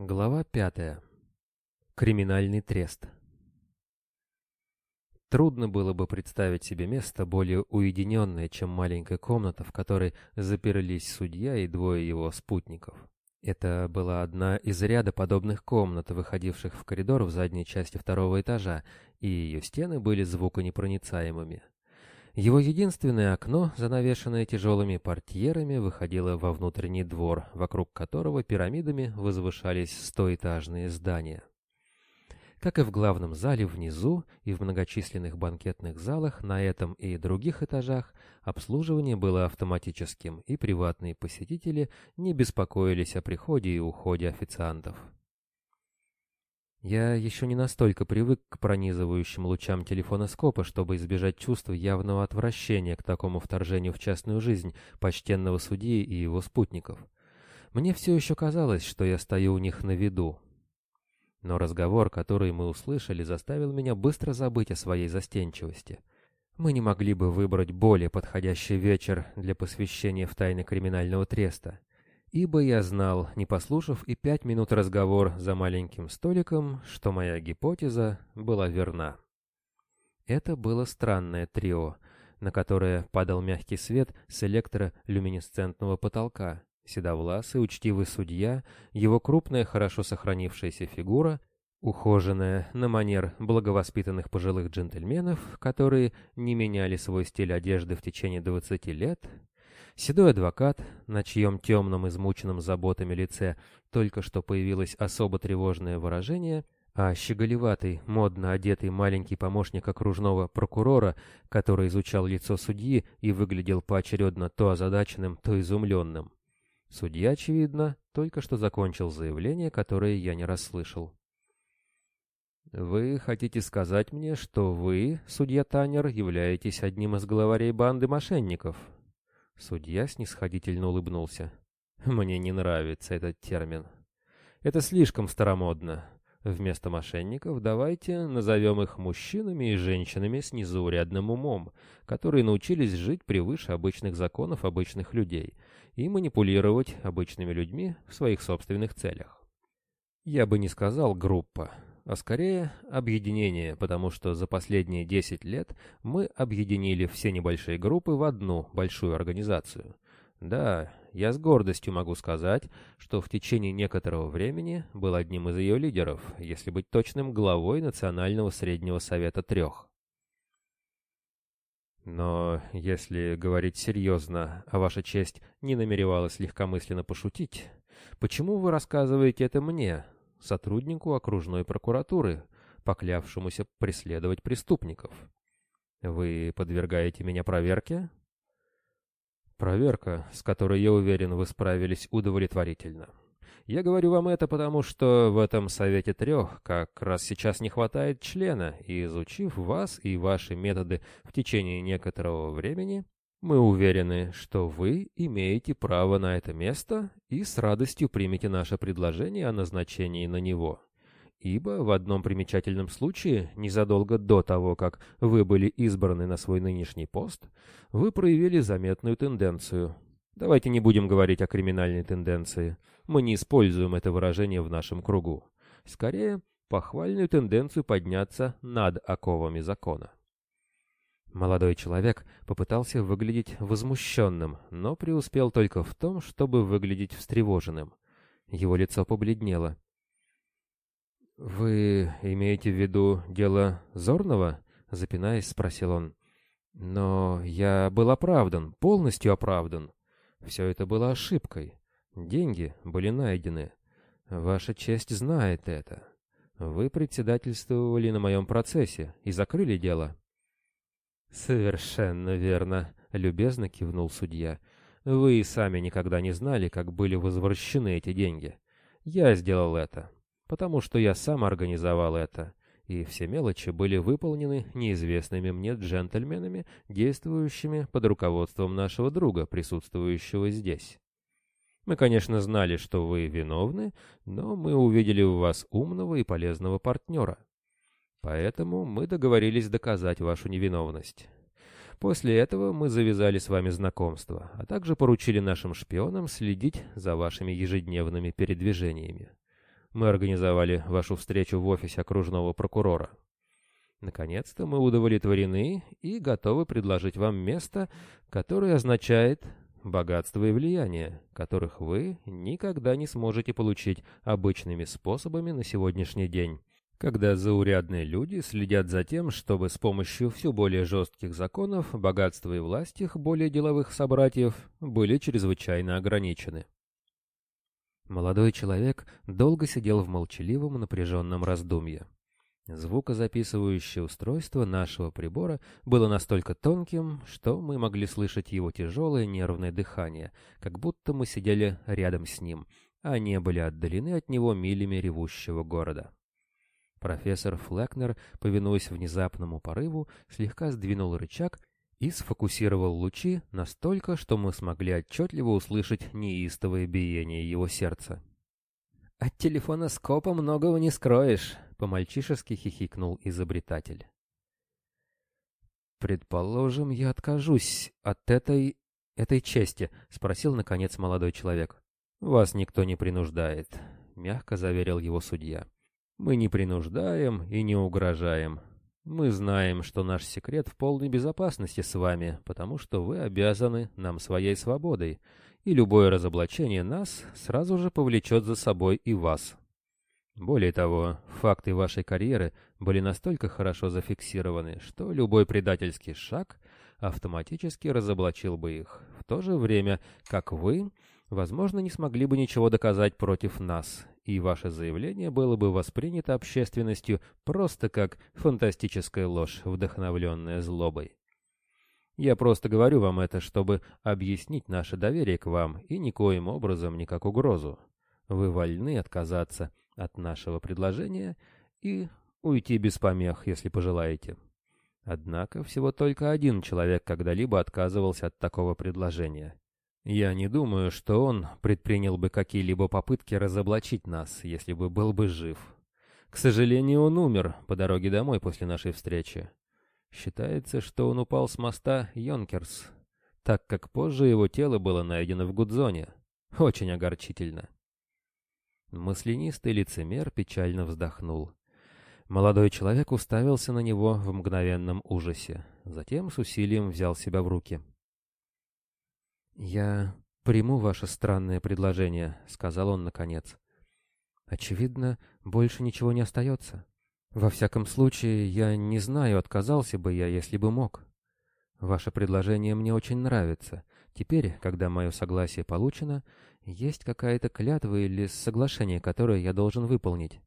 Глава пятая. Криминальный трест. Трудно было бы представить себе место более уединенное, чем маленькая комната, в которой заперлись судья и двое его спутников. Это была одна из ряда подобных комнат, выходивших в коридор в задней части второго этажа, и ее стены были звуконепроницаемыми. Его единственное окно, занавешенное тяжелыми портьерами, выходило во внутренний двор, вокруг которого пирамидами возвышались стоэтажные здания. Как и в главном зале внизу и в многочисленных банкетных залах на этом и других этажах, обслуживание было автоматическим, и приватные посетители не беспокоились о приходе и уходе официантов. Я еще не настолько привык к пронизывающим лучам телефоноскопа, чтобы избежать чувства явного отвращения к такому вторжению в частную жизнь почтенного судьи и его спутников. Мне все еще казалось, что я стою у них на виду. Но разговор, который мы услышали, заставил меня быстро забыть о своей застенчивости. Мы не могли бы выбрать более подходящий вечер для посвящения в тайны криминального треста ибо я знал, не послушав и пять минут разговор за маленьким столиком, что моя гипотеза была верна. Это было странное трио, на которое падал мягкий свет с электролюминесцентного потолка, седовласый, учтивый судья, его крупная, хорошо сохранившаяся фигура, ухоженная на манер благовоспитанных пожилых джентльменов, которые не меняли свой стиль одежды в течение двадцати лет, Седой адвокат, на чьем темном, измученном заботами лице только что появилось особо тревожное выражение, а щеголеватый, модно одетый маленький помощник окружного прокурора, который изучал лицо судьи и выглядел поочередно то озадаченным, то изумленным. Судья, очевидно, только что закончил заявление, которое я не расслышал. «Вы хотите сказать мне, что вы, судья Таннер, являетесь одним из главарей банды мошенников?» Судья снисходительно улыбнулся. «Мне не нравится этот термин. Это слишком старомодно. Вместо мошенников давайте назовем их мужчинами и женщинами с незаурядным умом, которые научились жить превыше обычных законов обычных людей и манипулировать обычными людьми в своих собственных целях. Я бы не сказал группа, а скорее объединение, потому что за последние 10 лет мы объединили все небольшие группы в одну большую организацию. Да, я с гордостью могу сказать, что в течение некоторого времени был одним из ее лидеров, если быть точным, главой Национального Среднего Совета Трех. Но если говорить серьезно, а ваша честь не намеревалась легкомысленно пошутить, почему вы рассказываете это мне, сотруднику окружной прокуратуры, поклявшемуся преследовать преступников. Вы подвергаете меня проверке? Проверка, с которой, я уверен, вы справились удовлетворительно. Я говорю вам это потому, что в этом Совете Трех как раз сейчас не хватает члена, и изучив вас и ваши методы в течение некоторого времени, мы уверены, что вы имеете право на это место и с радостью примете наше предложение о назначении на него. Ибо в одном примечательном случае, незадолго до того, как вы были избраны на свой нынешний пост, вы проявили заметную тенденцию. Давайте не будем говорить о криминальной тенденции. Мы не используем это выражение в нашем кругу. Скорее, похвальную тенденцию подняться над оковами закона. Молодой человек попытался выглядеть возмущенным, но преуспел только в том, чтобы выглядеть встревоженным. Его лицо побледнело. «Вы имеете в виду дело Зорного?» — запинаясь, спросил он. «Но я был оправдан, полностью оправдан. Все это было ошибкой. Деньги были найдены. Ваша честь знает это. Вы председательствовали на моем процессе и закрыли дело». «Совершенно верно», — любезно кивнул судья. «Вы и сами никогда не знали, как были возвращены эти деньги. Я сделал это, потому что я сам организовал это, и все мелочи были выполнены неизвестными мне джентльменами, действующими под руководством нашего друга, присутствующего здесь. Мы, конечно, знали, что вы виновны, но мы увидели в вас умного и полезного партнера». Поэтому мы договорились доказать вашу невиновность. После этого мы завязали с вами знакомство, а также поручили нашим шпионам следить за вашими ежедневными передвижениями. Мы организовали вашу встречу в офисе окружного прокурора. Наконец-то мы удовлетворены и готовы предложить вам место, которое означает богатство и влияние, которых вы никогда не сможете получить обычными способами на сегодняшний день, когда заурядные люди следят за тем, чтобы с помощью все более жестких законов богатство и власть их более деловых собратьев были чрезвычайно ограничены. Молодой человек долго сидел в молчаливом напряженном раздумье. Звукозаписывающее устройство нашего прибора было настолько тонким, что мы могли слышать его тяжелое нервное дыхание, как будто мы сидели рядом с ним, а не были отдалены от него милями ревущего города. Профессор Флекнер, повинуясь внезапному порыву, слегка сдвинул рычаг и сфокусировал лучи настолько, что мы смогли отчетливо услышать неистовое биение его сердца. «От телефона скопа многого не скроешь», по-мальчишески хихикнул изобретатель. «Предположим, я откажусь от этой... этой чести», — спросил, наконец, молодой человек. «Вас никто не принуждает», — мягко заверил его судья. «Мы не принуждаем и не угрожаем. Мы знаем, что наш секрет в полной безопасности с вами, потому что вы обязаны нам своей свободой, и любое разоблачение нас сразу же повлечет за собой и вас». Более того, факты вашей карьеры были настолько хорошо зафиксированы, что любой предательский шаг автоматически разоблачил бы их, в то же время, как вы, возможно, не смогли бы ничего доказать против нас, и ваше заявление было бы воспринято общественностью просто как фантастическая ложь, вдохновленная злобой. Я просто говорю вам это, чтобы объяснить наше доверие к вам и никоим образом не как угрозу. Вы вольны отказаться от нашего предложения и уйти без помех, если пожелаете. Однако всего только один человек когда-либо отказывался от такого предложения. Я не думаю, что он предпринял бы какие-либо попытки разоблачить нас, если бы был бы жив. К сожалению, он умер по дороге домой после нашей встречи. Считается, что он упал с моста Йонкерс, так как позже его тело было найдено в Гудзоне. Очень огорчительно. Маслянистый лицемер печально вздохнул. Молодой человек уставился на него в мгновенном ужасе, затем с усилием взял себя в руки. «Я приму ваше странное предложение», — сказал он наконец. «Очевидно, больше ничего не остается. Во всяком случае, я не знаю, отказался бы я, если бы мог. Ваше предложение мне очень нравится. Теперь, когда мое согласие получено, есть какая-то клятва или соглашение, которое я должен выполнить?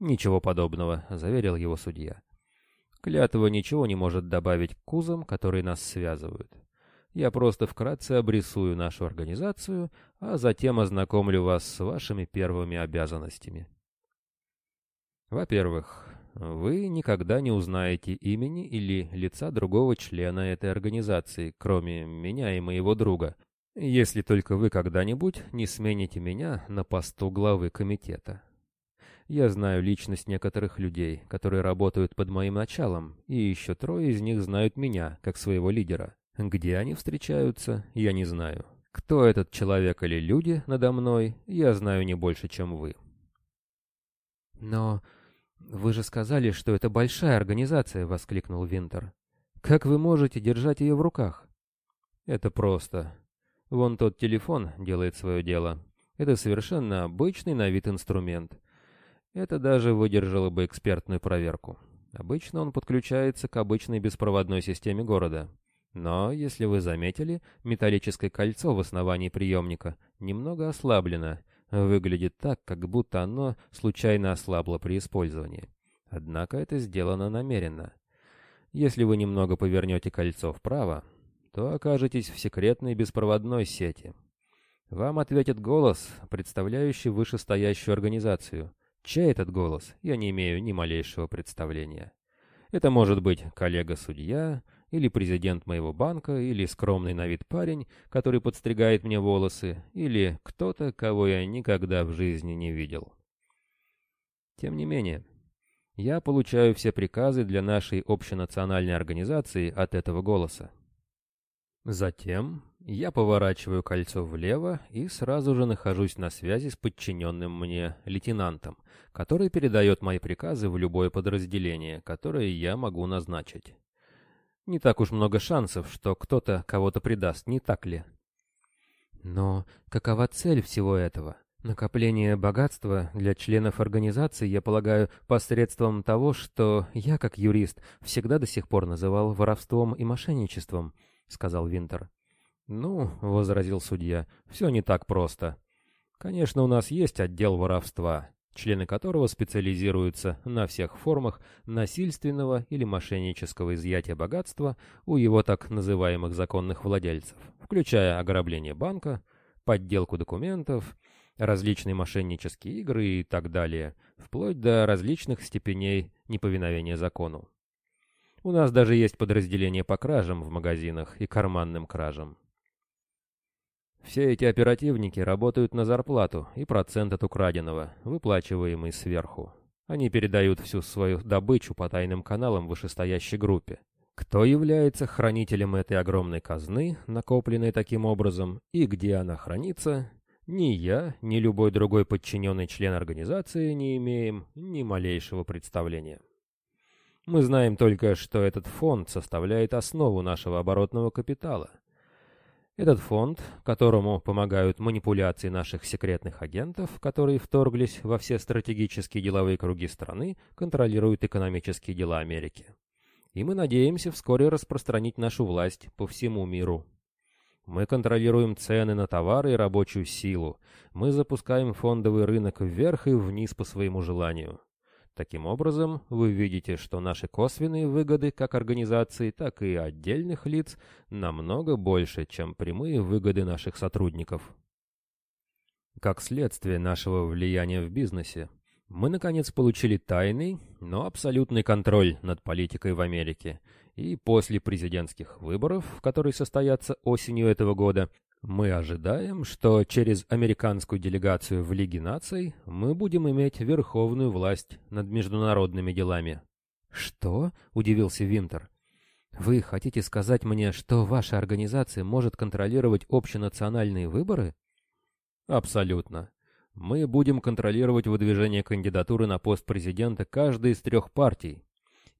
Ничего подобного, заверил его судья. Клятва ничего не может добавить к кузам, которые нас связывают. Я просто вкратце обрисую нашу организацию, а затем ознакомлю вас с вашими первыми обязанностями. Во-первых, вы никогда не узнаете имени или лица другого члена этой организации, кроме меня и моего друга, если только вы когда-нибудь не смените меня на посту главы комитета. Я знаю личность некоторых людей, которые работают под моим началом, и еще трое из них знают меня, как своего лидера. Где они встречаются, я не знаю. Кто этот человек или люди надо мной, я знаю не больше, чем вы. «Но вы же сказали, что это большая организация», — воскликнул Винтер. «Как вы можете держать ее в руках?» «Это просто. Вон тот телефон делает свое дело. Это совершенно обычный на вид инструмент. Это даже выдержало бы экспертную проверку. Обычно он подключается к обычной беспроводной системе города. Но, если вы заметили, металлическое кольцо в основании приемника немного ослаблено. Выглядит так, как будто оно случайно ослабло при использовании. Однако это сделано намеренно. Если вы немного повернете кольцо вправо, то окажетесь в секретной беспроводной сети. Вам ответит голос, представляющий вышестоящую организацию. Чей этот голос, я не имею ни малейшего представления. Это может быть коллега-судья, или президент моего банка, или скромный на вид парень, который подстригает мне волосы, или кто-то, кого я никогда в жизни не видел. Тем не менее, я получаю все приказы для нашей общенациональной организации от этого голоса. Затем Я поворачиваю кольцо влево и сразу же нахожусь на связи с подчиненным мне лейтенантом, который передает мои приказы в любое подразделение, которое я могу назначить. Не так уж много шансов, что кто-то кого-то предаст, не так ли? Но какова цель всего этого? Накопление богатства для членов организации, я полагаю, посредством того, что я, как юрист, всегда до сих пор называл воровством и мошенничеством, — сказал Винтер. «Ну, — возразил судья, — все не так просто. Конечно, у нас есть отдел воровства, члены которого специализируются на всех формах насильственного или мошеннического изъятия богатства у его так называемых законных владельцев, включая ограбление банка, подделку документов, различные мошеннические игры и так далее, вплоть до различных степеней неповиновения закону. У нас даже есть подразделение по кражам в магазинах и карманным кражам. Все эти оперативники работают на зарплату и процент от украденного, выплачиваемый сверху. Они передают всю свою добычу по тайным каналам вышестоящей группе. Кто является хранителем этой огромной казны, накопленной таким образом, и где она хранится, ни я, ни любой другой подчиненный член организации не имеем ни малейшего представления. Мы знаем только, что этот фонд составляет основу нашего оборотного капитала. Этот фонд, которому помогают манипуляции наших секретных агентов, которые вторглись во все стратегические деловые круги страны, контролирует экономические дела Америки. И мы надеемся вскоре распространить нашу власть по всему миру. Мы контролируем цены на товары и рабочую силу. Мы запускаем фондовый рынок вверх и вниз по своему желанию. Таким образом, вы видите, что наши косвенные выгоды как организации, так и отдельных лиц намного больше, чем прямые выгоды наших сотрудников. Как следствие нашего влияния в бизнесе, мы наконец получили тайный, но абсолютный контроль над политикой в Америке и после президентских выборов, которые состоятся осенью этого года, мы ожидаем, что через американскую делегацию в Лиге наций мы будем иметь верховную власть над международными делами. Что? удивился Винтер. Вы хотите сказать мне, что ваша организация может контролировать общенациональные выборы? Абсолютно. Мы будем контролировать выдвижение кандидатуры на пост президента каждой из трех партий,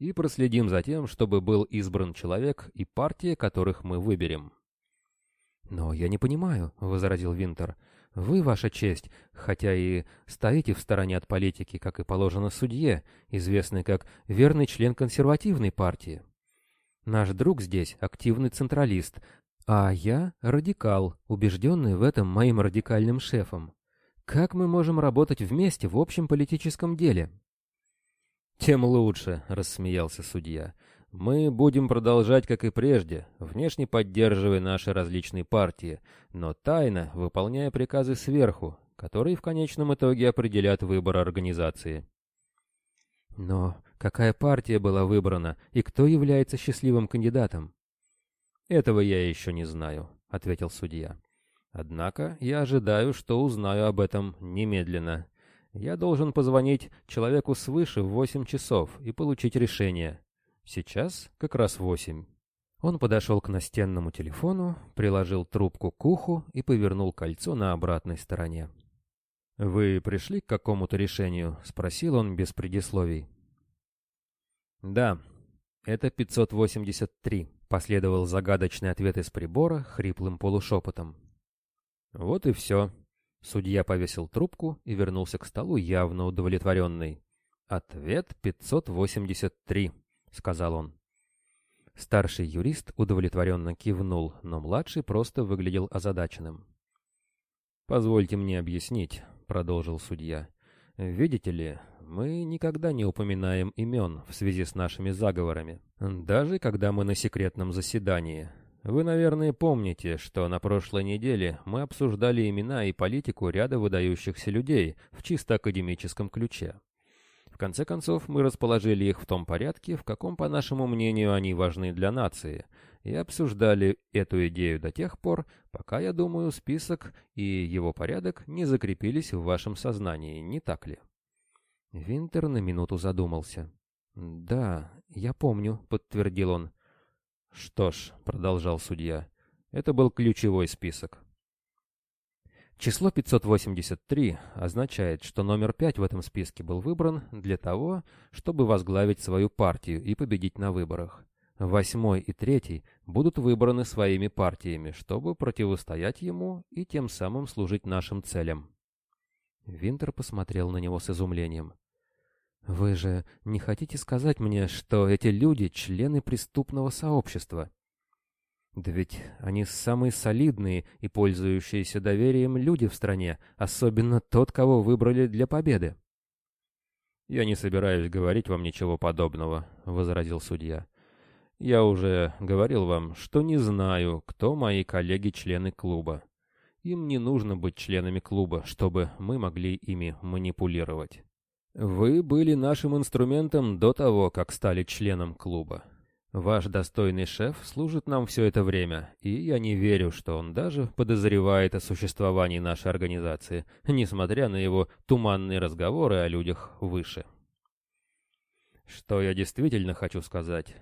и проследим за тем, чтобы был избран человек и партия, которых мы выберем. «Но я не понимаю», — возразил Винтер. «Вы, ваша честь, хотя и стоите в стороне от политики, как и положено судье, известный как верный член консервативной партии. Наш друг здесь активный централист, а я радикал, убежденный в этом моим радикальным шефом. Как мы можем работать вместе в общем политическом деле?» «Тем лучше», — рассмеялся судья. «Мы будем продолжать, как и прежде, внешне поддерживая наши различные партии, но тайно выполняя приказы сверху, которые в конечном итоге определят выбор организации». «Но какая партия была выбрана, и кто является счастливым кандидатом?» «Этого я еще не знаю», — ответил судья. «Однако я ожидаю, что узнаю об этом немедленно». Я должен позвонить человеку свыше в восемь часов и получить решение. Сейчас как раз восемь. Он подошел к настенному телефону, приложил трубку к уху и повернул кольцо на обратной стороне. «Вы пришли к какому-то решению?» — спросил он без предисловий. «Да, это 583», — последовал загадочный ответ из прибора хриплым полушепотом. «Вот и все», Судья повесил трубку и вернулся к столу явно удовлетворенный. «Ответ 583», — сказал он. Старший юрист удовлетворенно кивнул, но младший просто выглядел озадаченным. «Позвольте мне объяснить», — продолжил судья. «Видите ли, мы никогда не упоминаем имен в связи с нашими заговорами, даже когда мы на секретном заседании. Вы, наверное, помните, что на прошлой неделе мы обсуждали имена и политику ряда выдающихся людей в чисто академическом ключе. В конце концов, мы расположили их в том порядке, в каком, по нашему мнению, они важны для нации, и обсуждали эту идею до тех пор, пока, я думаю, список и его порядок не закрепились в вашем сознании, не так ли? Винтер на минуту задумался. «Да, я помню», — подтвердил он. «Что ж», — продолжал судья, Это был ключевой список. Число 583 означает, что номер 5 в этом списке был выбран для того, чтобы возглавить свою партию и победить на выборах. Восьмой и третий будут выбраны своими партиями, чтобы противостоять ему и тем самым служить нашим целям. Винтер посмотрел на него с изумлением. «Вы же не хотите сказать мне, что эти люди — члены преступного сообщества?» Да ведь они самые солидные и пользующиеся доверием люди в стране, особенно тот, кого выбрали для победы. «Я не собираюсь говорить вам ничего подобного», — возразил судья. «Я уже говорил вам, что не знаю, кто мои коллеги-члены клуба. Им не нужно быть членами клуба, чтобы мы могли ими манипулировать. Вы были нашим инструментом до того, как стали членом клуба. Ваш достойный шеф служит нам все это время, и я не верю, что он даже подозревает о существовании нашей организации, несмотря на его туманные разговоры о людях выше. Что я действительно хочу сказать,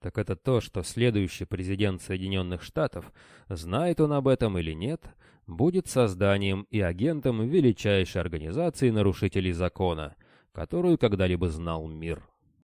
так это то, что следующий президент Соединенных Штатов, знает он об этом или нет, будет созданием и агентом величайшей организации нарушителей закона, которую когда-либо знал мир.